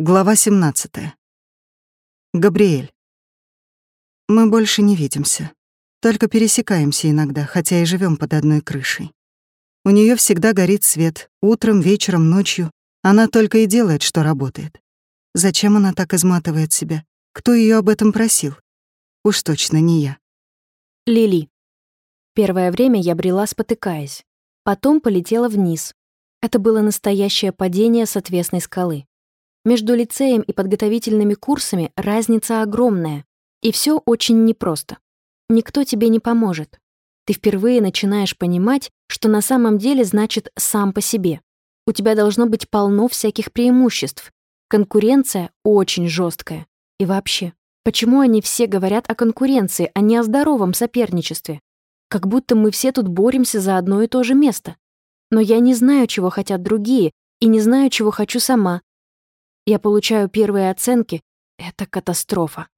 Глава 17. Габриэль. Мы больше не видимся. Только пересекаемся иногда, хотя и живем под одной крышей. У нее всегда горит свет, утром, вечером, ночью. Она только и делает, что работает. Зачем она так изматывает себя? Кто ее об этом просил? Уж точно не я. Лили. Первое время я брела, спотыкаясь. Потом полетела вниз. Это было настоящее падение с отвесной скалы. Между лицеем и подготовительными курсами разница огромная, и все очень непросто. Никто тебе не поможет. Ты впервые начинаешь понимать, что на самом деле значит сам по себе. У тебя должно быть полно всяких преимуществ. Конкуренция очень жесткая. И вообще, почему они все говорят о конкуренции, а не о здоровом соперничестве? Как будто мы все тут боремся за одно и то же место. Но я не знаю, чего хотят другие, и не знаю, чего хочу сама, я получаю первые оценки. Это катастрофа.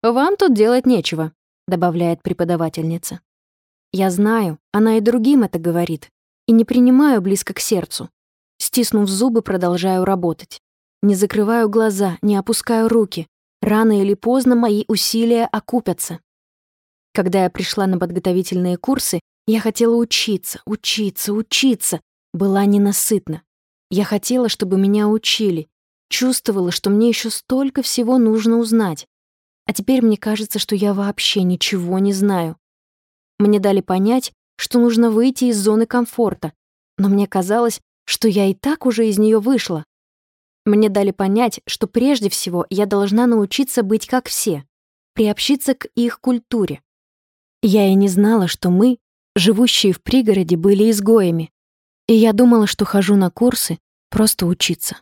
«Вам тут делать нечего», — добавляет преподавательница. Я знаю, она и другим это говорит, и не принимаю близко к сердцу. Стиснув зубы, продолжаю работать. Не закрываю глаза, не опускаю руки. Рано или поздно мои усилия окупятся. Когда я пришла на подготовительные курсы, я хотела учиться, учиться, учиться. Была ненасытна. Я хотела, чтобы меня учили, Чувствовала, что мне еще столько всего нужно узнать. А теперь мне кажется, что я вообще ничего не знаю. Мне дали понять, что нужно выйти из зоны комфорта, но мне казалось, что я и так уже из нее вышла. Мне дали понять, что прежде всего я должна научиться быть как все, приобщиться к их культуре. Я и не знала, что мы, живущие в пригороде, были изгоями. И я думала, что хожу на курсы просто учиться.